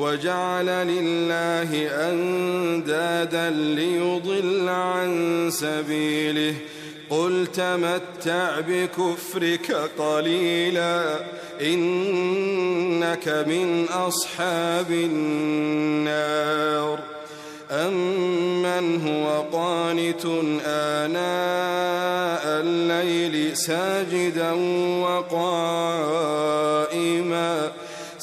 وجعل لله أندادا ليضل عن سبيله. قل تمتع بكفرك قليلا إنك من أصحاب النار. أمن هو قانت آناء الليل ساجدا وقائما.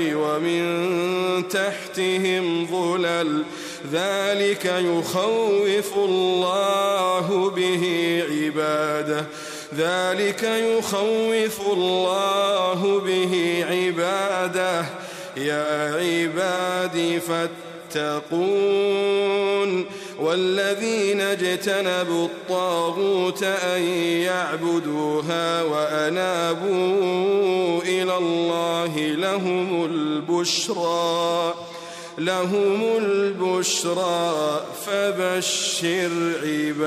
ومن تحتهم ظلل. ذلك يخوف الله به عباده. ذلك يخوف الله به عباده. يا عبادي فاتقون والذين اجتنبوا الطاغوت أن يعبدوها وأنابوا إلى الله لهم البشرى لهم البشرى فبشر عباد.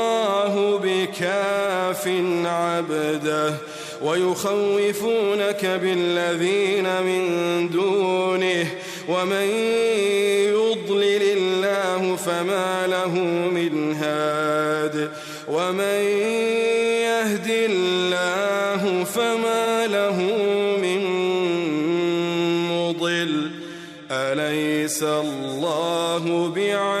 عبده ويخوفونك بالذين من دونه ومن يضلل الله فما له من هاد ومن يهد الله فما له من مضل أليس الله بعزيز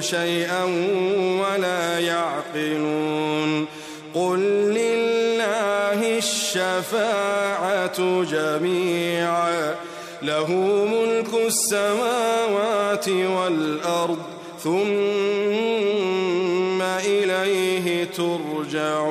شيئا ولا يعقلون. قل لله الشفاعة جميعا له ملك السماوات والأرض ثم إليه ترجعون.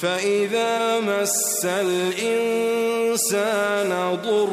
فإذا مس الإنسان ضر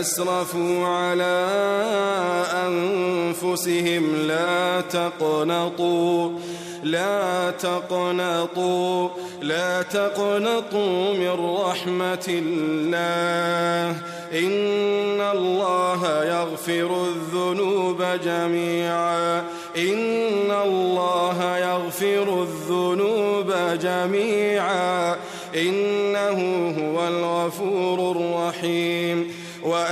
أسرفوا على أنفسهم. لا تقنطوا لا تقنطوا لا تقنطوا من رحمة الله. إن الله يغفر الذنوب جميعا. إن الله يغفر الذنوب جميعا. إنه هو الغفور الرحيم.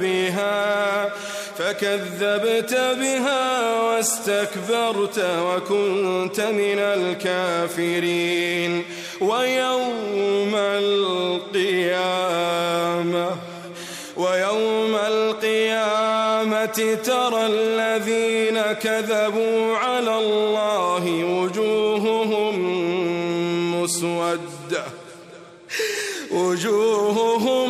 بها فكذبت بها واستكبرت وكنت من الكافرين. ويوم القيامة ويوم القيامة ترى الذين كذبوا على الله وجوههم مسودة. وجوههم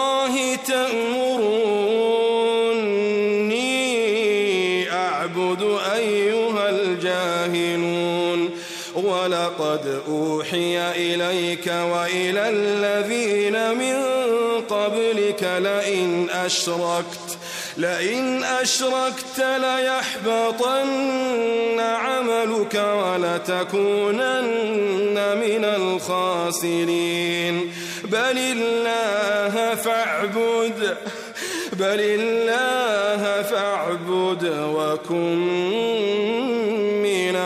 ولقد أوحي إليك وإلى الذين من قبلك لئن أشركت لئن أشركت ليحبطن عملك ولتكونن من الخاسرين. بل الله فاعبد بل الله فاعبد وكن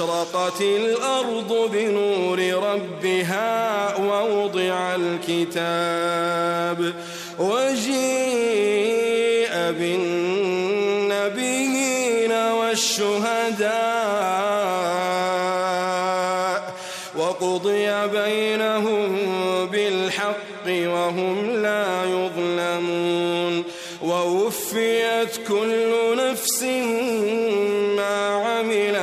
وأشرقت الأرض بنور ربها ووضع الكتاب وجيء بالنبيين والشهداء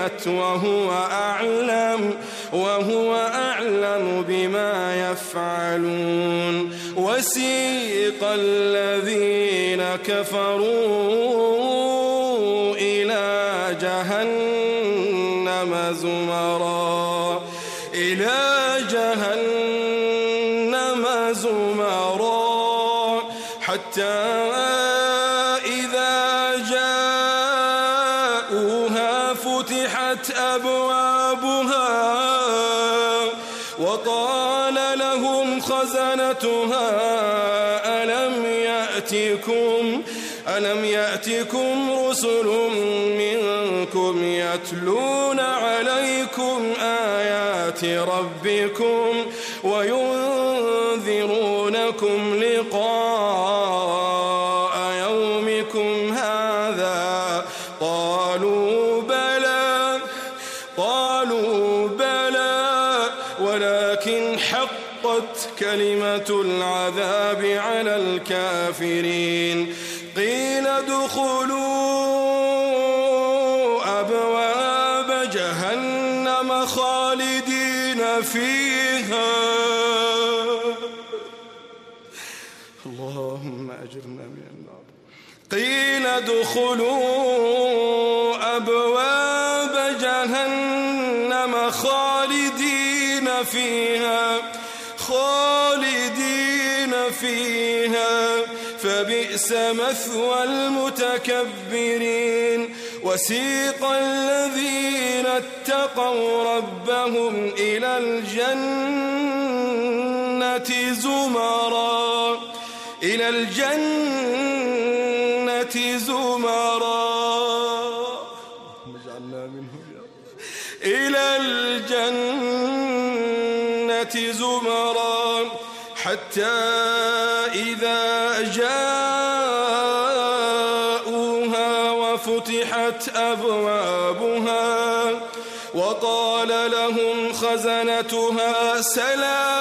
عملت وهو أعلم وهو أعلم بما يفعلون. وسيق الذين كفروا ربكم وينذرونكم لقاء يومكم هذا. قالوا بلى قالوا بلى ولكن حقت كلمة العذاب على الكافرين. ادخلوا أبواب جهنم خالدين فيها خالدين فيها. فبئس مثوى المتكبرين. وسيق الذين اتقوا ربهم إلى الجنة زمرا. إلى الجنة زمرا حتى إذا جاءوها وفتحت أبوابها وقال لهم خزنتها سلام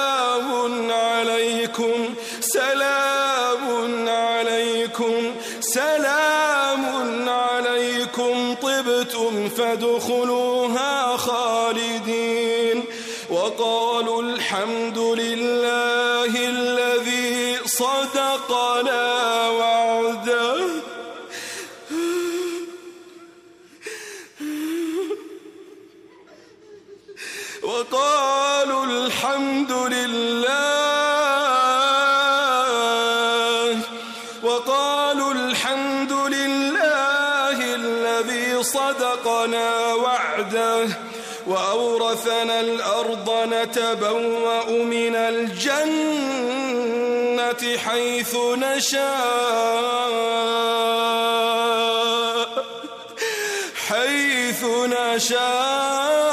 وعده وأورثنا الأرض نتبوأ من الجنة حيث نشاء حيث نشاء.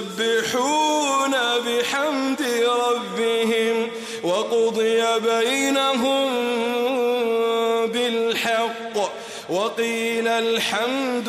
يسبحون بحمد ربهم وقضي بينهم بالحق وقيل الحمد